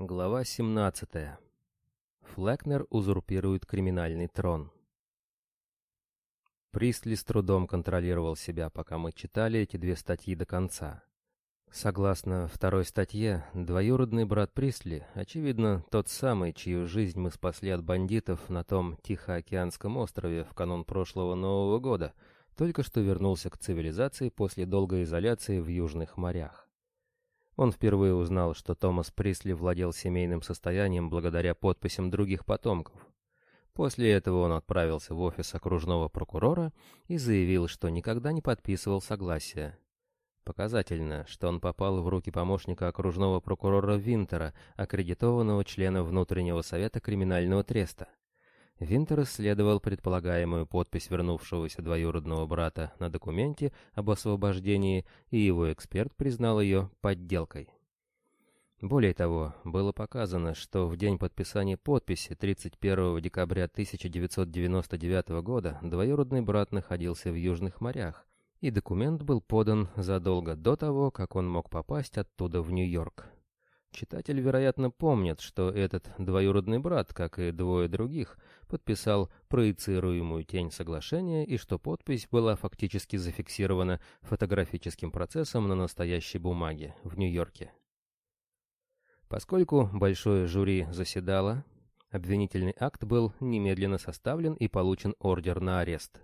Глава 17. Флекнер узурпирует криминальный трон. Пристли с трудом контролировал себя, пока мы читали эти две статьи до конца. Согласно второй статье, двоюродный брат Пристли, очевидно, тот самый, чью жизнь мы спасли от бандитов на том Тихоокеанском острове в канун прошлого Нового года, только что вернулся к цивилизации после долгой изоляции в южных морях. Он впервые узнал, что Томас Присли владел семейным состоянием благодаря подписям других потомков. После этого он отправился в офис окружного прокурора и заявил, что никогда не подписывал согласия. Показательно, что он попал в руки помощника окружного прокурора Винтера, аккредитованного члена внутреннего совета криминального треста. Винтер исследовал предполагаемую подпись вернувшегося двоюродного брата на документе об освобождении, и его эксперт признал ее подделкой. Более того, было показано, что в день подписания подписи 31 декабря 1999 года двоюродный брат находился в Южных морях, и документ был подан задолго до того, как он мог попасть оттуда в Нью-Йорк. Читатель, вероятно, помнит, что этот двоюродный брат, как и двое других, подписал проецируемую тень соглашения и что подпись была фактически зафиксирована фотографическим процессом на настоящей бумаге в Нью-Йорке. Поскольку большое жюри заседало, обвинительный акт был немедленно составлен и получен ордер на арест.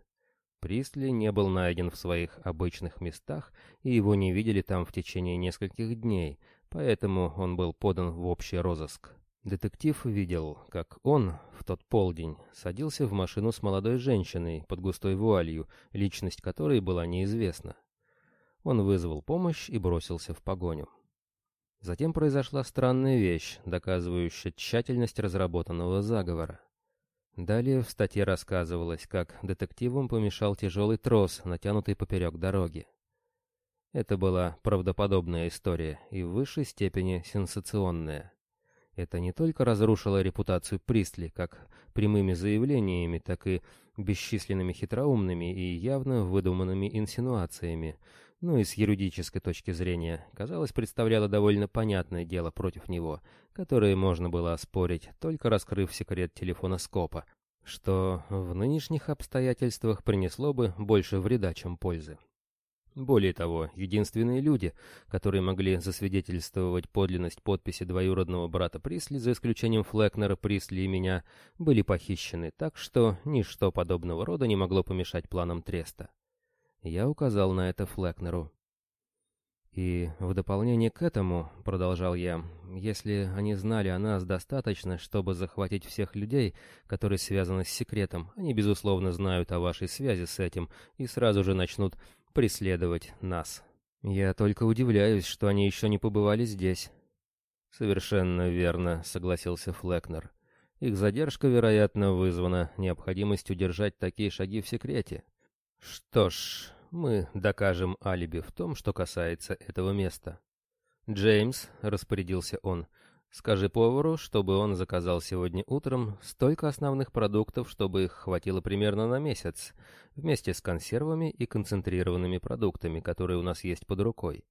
Пристли не был найден в своих обычных местах, и его не видели там в течение нескольких дней, поэтому он был подан в общий розыск. Детектив видел, как он в тот полдень садился в машину с молодой женщиной под густой вуалью, личность которой была неизвестна. Он вызвал помощь и бросился в погоню. Затем произошла странная вещь, доказывающая тщательность разработанного заговора. Далее в статье рассказывалось, как детективам помешал тяжелый трос, натянутый поперек дороги. Это была правдоподобная история и в высшей степени сенсационная. Это не только разрушило репутацию Пристли, как прямыми заявлениями, так и бесчисленными хитроумными и явно выдуманными инсинуациями, но и с юридической точки зрения, казалось, представляло довольно понятное дело против него, которое можно было оспорить, только раскрыв секрет телефона Скопа, что в нынешних обстоятельствах принесло бы больше вреда, чем пользы. Более того, единственные люди, которые могли засвидетельствовать подлинность подписи двоюродного брата Присли, за исключением Флекнера, Присли и меня, были похищены, так что ничто подобного рода не могло помешать планам Треста. Я указал на это Флекнеру. И в дополнение к этому, продолжал я, если они знали о нас достаточно, чтобы захватить всех людей, которые связаны с секретом, они, безусловно, знают о вашей связи с этим и сразу же начнут преследовать нас. Я только удивляюсь, что они еще не побывали здесь. Совершенно верно, согласился Флекнер. Их задержка, вероятно, вызвана необходимостью держать такие шаги в секрете. Что ж, мы докажем алиби в том, что касается этого места. Джеймс, распорядился он, Скажи повару, чтобы он заказал сегодня утром столько основных продуктов, чтобы их хватило примерно на месяц, вместе с консервами и концентрированными продуктами, которые у нас есть под рукой.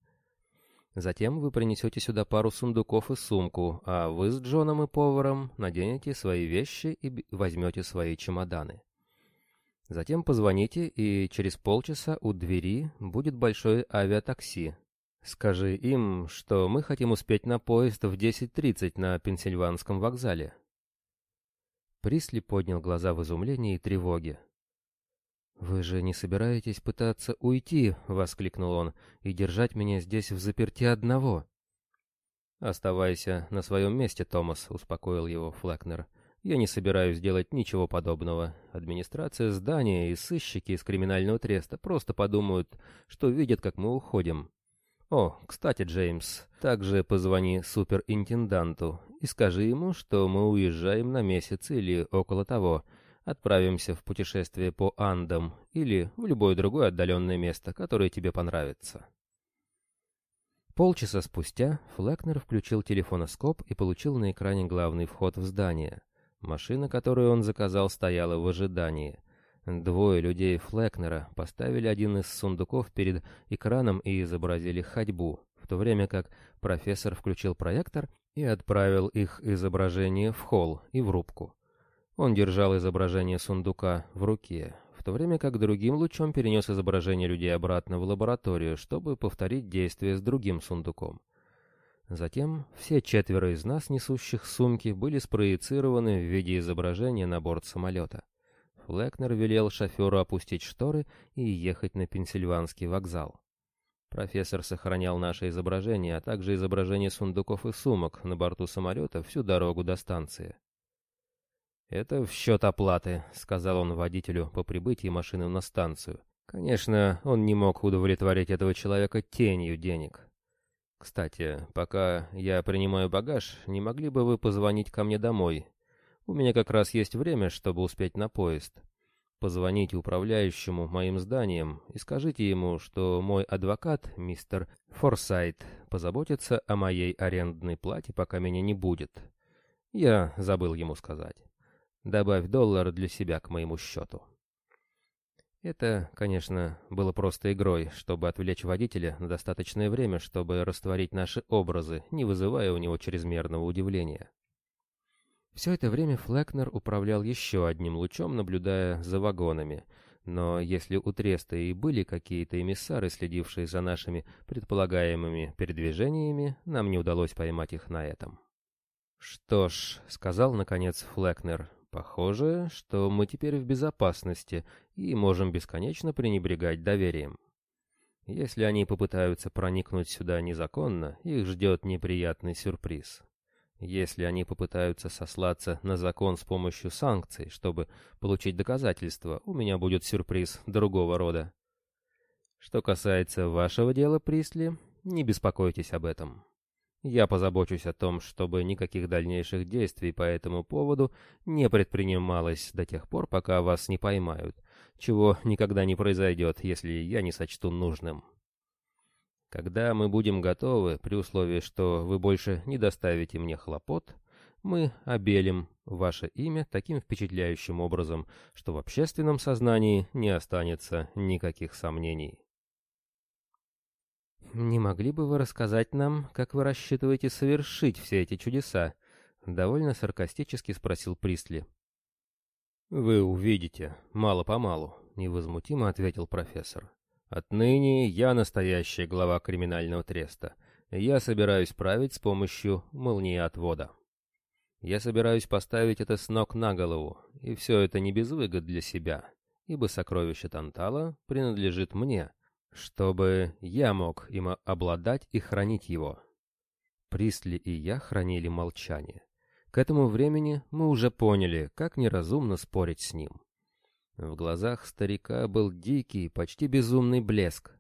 Затем вы принесете сюда пару сундуков и сумку, а вы с Джоном и поваром наденете свои вещи и возьмете свои чемоданы. Затем позвоните, и через полчаса у двери будет большое авиатакси, Скажи им, что мы хотим успеть на поезд в 10.30 на Пенсильванском вокзале. Присли поднял глаза в изумлении и тревоге. «Вы же не собираетесь пытаться уйти?» — воскликнул он. «И держать меня здесь в заперти одного?» «Оставайся на своем месте, Томас», — успокоил его Флекнер. «Я не собираюсь делать ничего подобного. Администрация здания и сыщики из криминального треста просто подумают, что видят, как мы уходим. О, кстати, Джеймс, также позвони суперинтенданту и скажи ему, что мы уезжаем на месяц или около того, отправимся в путешествие по Андам или в любое другое отдаленное место, которое тебе понравится. Полчаса спустя Флекнер включил телефоноскоп и получил на экране главный вход в здание. Машина, которую он заказал, стояла в ожидании. Двое людей Флекнера поставили один из сундуков перед экраном и изобразили ходьбу, в то время как профессор включил проектор и отправил их изображение в холл и в рубку. Он держал изображение сундука в руке, в то время как другим лучом перенес изображение людей обратно в лабораторию, чтобы повторить действие с другим сундуком. Затем все четверо из нас, несущих сумки, были спроецированы в виде изображения на борт самолета. Флекнер велел шоферу опустить шторы и ехать на Пенсильванский вокзал. Профессор сохранял наше изображение, а также изображение сундуков и сумок на борту самолета всю дорогу до станции. «Это в счет оплаты», — сказал он водителю по прибытии машины на станцию. Конечно, он не мог удовлетворить этого человека тенью денег. «Кстати, пока я принимаю багаж, не могли бы вы позвонить ко мне домой у меня как раз есть время, чтобы успеть на поезд. Позвоните управляющему моим зданием и скажите ему, что мой адвокат, мистер Форсайт, позаботится о моей арендной плате, пока меня не будет. Я забыл ему сказать. Добавь доллар для себя к моему счету. Это, конечно, было просто игрой, чтобы отвлечь водителя на достаточное время, чтобы растворить наши образы, не вызывая у него чрезмерного удивления. Все это время Флекнер управлял еще одним лучом, наблюдая за вагонами. Но если у Треста и были какие-то эмиссары, следившие за нашими предполагаемыми передвижениями, нам не удалось поймать их на этом. «Что ж», — сказал наконец Флекнер, — «похоже, что мы теперь в безопасности и можем бесконечно пренебрегать доверием. Если они попытаются проникнуть сюда незаконно, их ждет неприятный сюрприз». Если они попытаются сослаться на закон с помощью санкций, чтобы получить доказательства, у меня будет сюрприз другого рода. Что касается вашего дела, Присли, не беспокойтесь об этом. Я позабочусь о том, чтобы никаких дальнейших действий по этому поводу не предпринималось до тех пор, пока вас не поймают, чего никогда не произойдет, если я не сочту нужным. Когда мы будем готовы, при условии, что вы больше не доставите мне хлопот, мы обелим ваше имя таким впечатляющим образом, что в общественном сознании не останется никаких сомнений. «Не могли бы вы рассказать нам, как вы рассчитываете совершить все эти чудеса?» — довольно саркастически спросил Присли. «Вы увидите, мало-помалу», — невозмутимо ответил профессор. Отныне я настоящий глава криминального треста. Я собираюсь править с помощью молниеотвода. Я собираюсь поставить это с ног на голову, и все это не без выгод для себя, ибо сокровище Тантала принадлежит мне, чтобы я мог им обладать и хранить его. Присли и я хранили молчание. К этому времени мы уже поняли, как неразумно спорить с ним. В глазах старика был дикий, почти безумный блеск.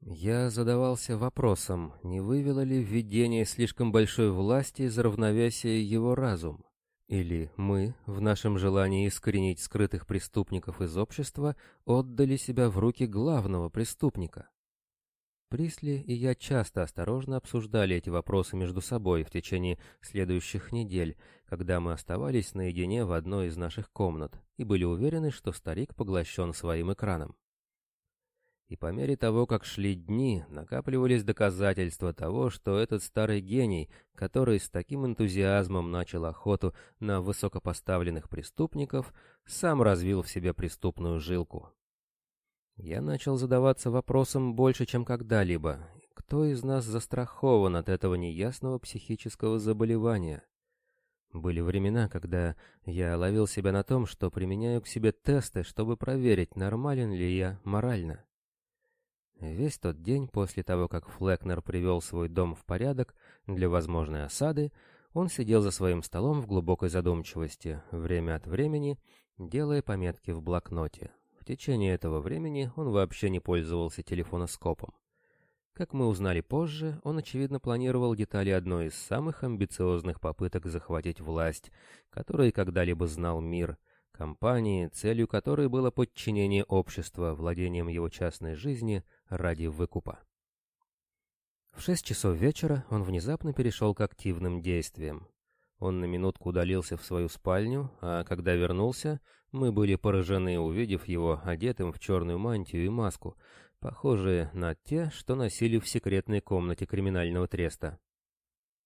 Я задавался вопросом, не вывело ли введение слишком большой власти из равновесия его разум? Или мы, в нашем желании искоренить скрытых преступников из общества, отдали себя в руки главного преступника? Присли и я часто осторожно обсуждали эти вопросы между собой в течение следующих недель, когда мы оставались наедине в одной из наших комнат и были уверены, что старик поглощен своим экраном. И по мере того, как шли дни, накапливались доказательства того, что этот старый гений, который с таким энтузиазмом начал охоту на высокопоставленных преступников, сам развил в себе преступную жилку. Я начал задаваться вопросом больше, чем когда-либо. Кто из нас застрахован от этого неясного психического заболевания? Были времена, когда я ловил себя на том, что применяю к себе тесты, чтобы проверить, нормален ли я морально. Весь тот день после того, как Флекнер привел свой дом в порядок для возможной осады, он сидел за своим столом в глубокой задумчивости, время от времени делая пометки в блокноте. В течение этого времени он вообще не пользовался телефоноскопом. Как мы узнали позже, он, очевидно, планировал детали одной из самых амбициозных попыток захватить власть, которой когда-либо знал мир, компании, целью которой было подчинение общества владением его частной жизни ради выкупа. В шесть часов вечера он внезапно перешел к активным действиям. Он на минутку удалился в свою спальню, а когда вернулся, мы были поражены, увидев его одетым в черную мантию и маску, похожие на те, что носили в секретной комнате криминального треста.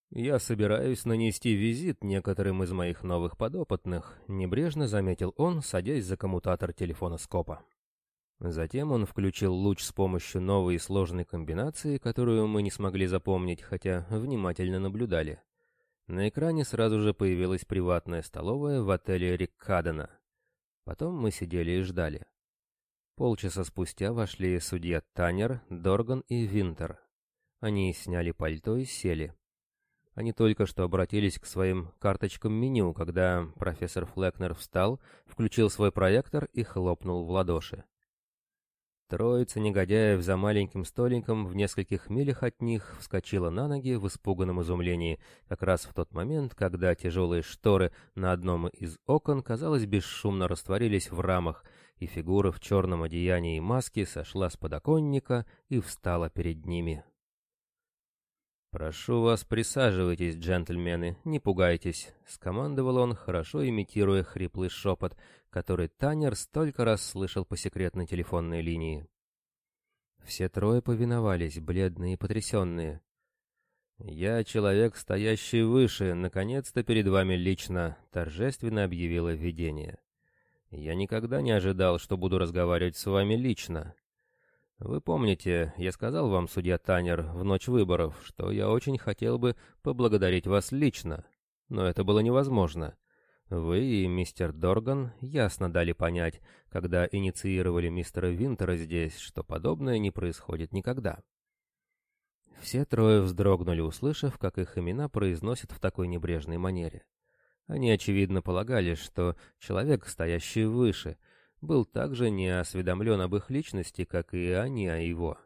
«Я собираюсь нанести визит некоторым из моих новых подопытных», — небрежно заметил он, садясь за коммутатор телефона Скопа. Затем он включил луч с помощью новой сложной комбинации, которую мы не смогли запомнить, хотя внимательно наблюдали. На экране сразу же появилась приватная столовая в отеле Риккадена. Потом мы сидели и ждали. Полчаса спустя вошли судья Танер, Дорган и Винтер. Они сняли пальто и сели. Они только что обратились к своим карточкам меню, когда профессор Флекнер встал, включил свой проектор и хлопнул в ладоши. Троица негодяев за маленьким столиком в нескольких милях от них вскочила на ноги в испуганном изумлении, как раз в тот момент, когда тяжелые шторы на одном из окон, казалось, бесшумно растворились в рамах, и фигура в черном одеянии и маске сошла с подоконника и встала перед ними. «Прошу вас, присаживайтесь, джентльмены, не пугайтесь», — скомандовал он, хорошо имитируя хриплый шепот, который Танер столько раз слышал по секретной телефонной линии. Все трое повиновались, бледные и потрясенные. «Я человек, стоящий выше, наконец-то перед вами лично», — торжественно объявило видение. «Я никогда не ожидал, что буду разговаривать с вами лично. Вы помните, я сказал вам, судья Танер, в ночь выборов, что я очень хотел бы поблагодарить вас лично, но это было невозможно. Вы и мистер Дорган ясно дали понять, когда инициировали мистера Винтера здесь, что подобное не происходит никогда. Все трое вздрогнули, услышав, как их имена произносят в такой небрежной манере. Они, очевидно, полагали, что человек, стоящий выше, был также не осведомлен об их личности, как и они о его.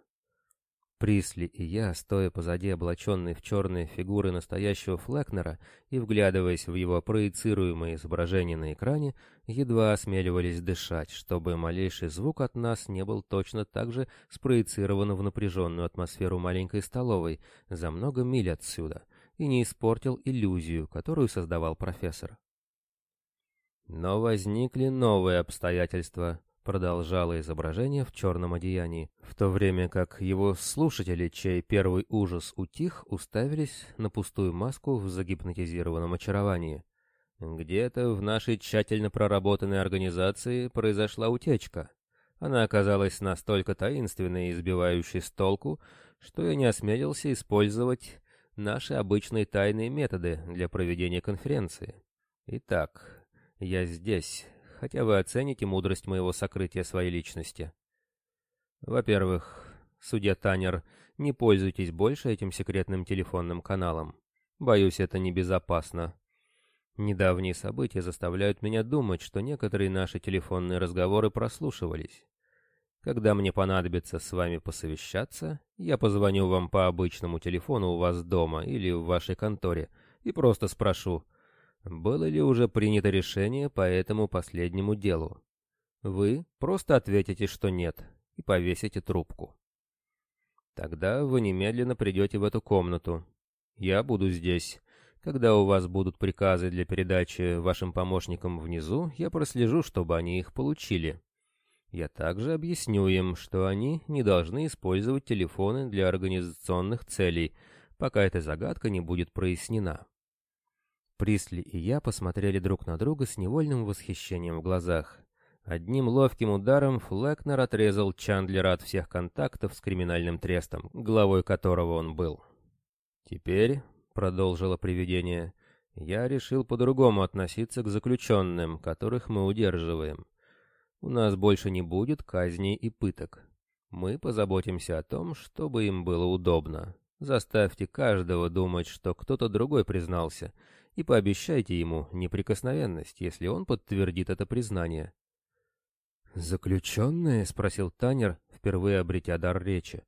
Присли и я, стоя позади облаченной в черные фигуры настоящего Флекнера и вглядываясь в его проецируемое изображение на экране, едва осмеливались дышать, чтобы малейший звук от нас не был точно так же спроецирован в напряженную атмосферу маленькой столовой за много миль отсюда и не испортил иллюзию, которую создавал профессор. Но возникли новые обстоятельства, продолжало изображение в черном одеянии, в то время как его слушатели, чей первый ужас утих, уставились на пустую маску в загипнотизированном очаровании. Где-то в нашей тщательно проработанной организации произошла утечка. Она оказалась настолько таинственной и сбивающей с толку, что я не осмелился использовать наши обычные тайные методы для проведения конференции. Итак, я здесь, хотя вы оцените мудрость моего сокрытия своей личности. Во-первых, судья Танер, не пользуйтесь больше этим секретным телефонным каналом. Боюсь, это небезопасно. Недавние события заставляют меня думать, что некоторые наши телефонные разговоры прослушивались. Когда мне понадобится с вами посовещаться, я позвоню вам по обычному телефону у вас дома или в вашей конторе и просто спрошу, было ли уже принято решение по этому последнему делу. Вы просто ответите, что нет, и повесите трубку. Тогда вы немедленно придете в эту комнату. Я буду здесь. Когда у вас будут приказы для передачи вашим помощникам внизу, я прослежу, чтобы они их получили. Я также объясню им, что они не должны использовать телефоны для организационных целей, пока эта загадка не будет прояснена. Присли и я посмотрели друг на друга с невольным восхищением в глазах. Одним ловким ударом Флекнер отрезал Чандлера от всех контактов с криминальным трестом, главой которого он был. «Теперь», — продолжило привидение, — «я решил по-другому относиться к заключенным, которых мы удерживаем. У нас больше не будет казней и пыток. Мы позаботимся о том, чтобы им было удобно. Заставьте каждого думать, что кто-то другой признался — и пообещайте ему неприкосновенность, если он подтвердит это признание. «Заключенные?» — спросил Танер, впервые обретя дар речи.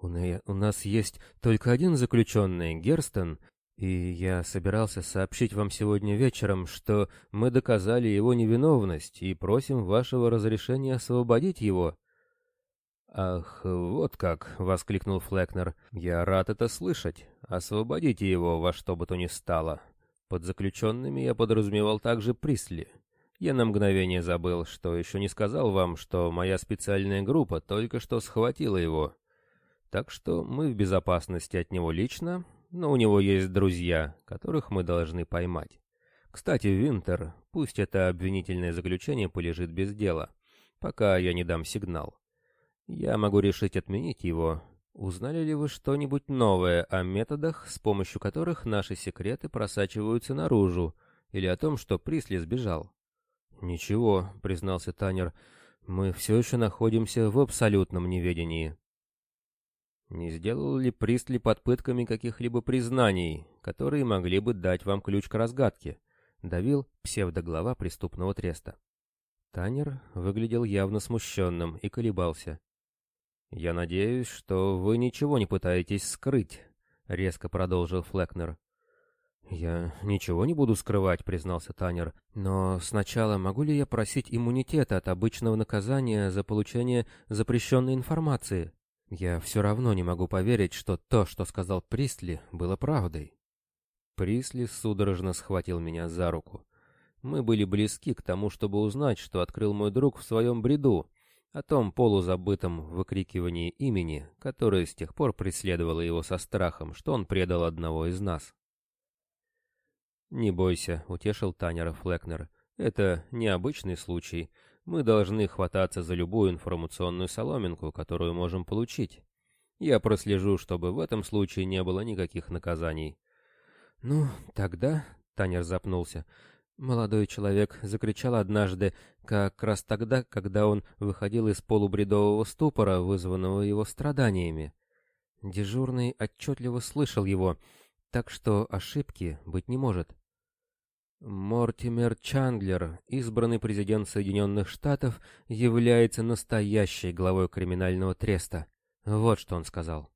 «У, у нас есть только один заключенный, Герстон, и я собирался сообщить вам сегодня вечером, что мы доказали его невиновность и просим вашего разрешения освободить его». «Ах, вот как!» — воскликнул Флекнер. «Я рад это слышать. Освободите его во что бы то ни стало. Под заключенными я подразумевал также Присли. Я на мгновение забыл, что еще не сказал вам, что моя специальная группа только что схватила его. Так что мы в безопасности от него лично, но у него есть друзья, которых мы должны поймать. Кстати, Винтер, пусть это обвинительное заключение полежит без дела, пока я не дам сигнал. Я могу решить отменить его. Узнали ли вы что-нибудь новое о методах, с помощью которых наши секреты просачиваются наружу, или о том, что Присли сбежал? Ничего, признался Танер. Мы все еще находимся в абсолютном неведении. Не сделал ли Присли под пытками каких-либо признаний, которые могли бы дать вам ключ к разгадке? Давил псевдоглава преступного треста. Танер выглядел явно смущенным и колебался. «Я надеюсь, что вы ничего не пытаетесь скрыть», — резко продолжил Флекнер. «Я ничего не буду скрывать», — признался Танер. «Но сначала могу ли я просить иммунитета от обычного наказания за получение запрещенной информации? Я все равно не могу поверить, что то, что сказал Присли, было правдой». Присли судорожно схватил меня за руку. Мы были близки к тому, чтобы узнать, что открыл мой друг в своем бреду, о том полузабытом выкрикивании имени, которое с тех пор преследовало его со страхом, что он предал одного из нас. «Не бойся», — утешил Танера Флекнер. «Это необычный случай. Мы должны хвататься за любую информационную соломинку, которую можем получить. Я прослежу, чтобы в этом случае не было никаких наказаний». «Ну, тогда...» — Танер запнулся. Молодой человек закричал однажды, как раз тогда, когда он выходил из полубредового ступора, вызванного его страданиями. Дежурный отчетливо слышал его, так что ошибки быть не может. Мортимер Чандлер, избранный президент Соединенных Штатов, является настоящей главой криминального треста. Вот что он сказал.